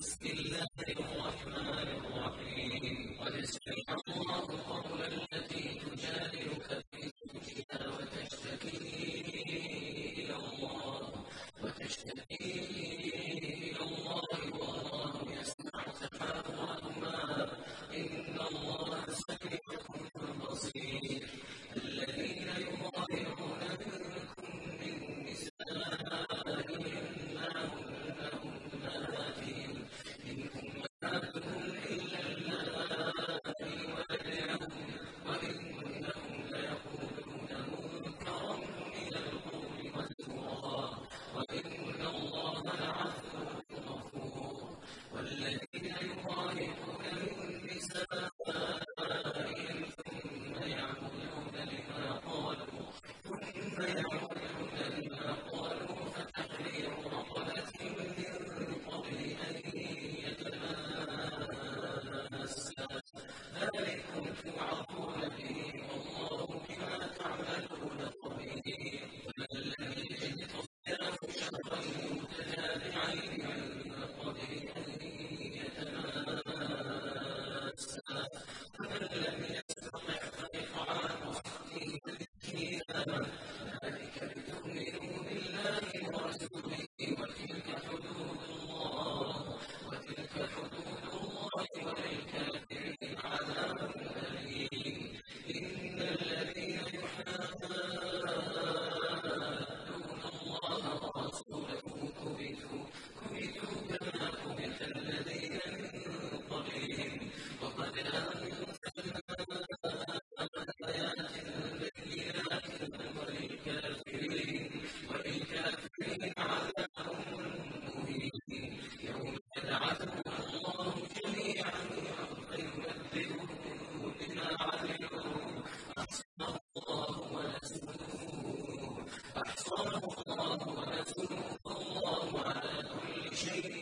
بسم الله الرحمن الرحيم. قد shade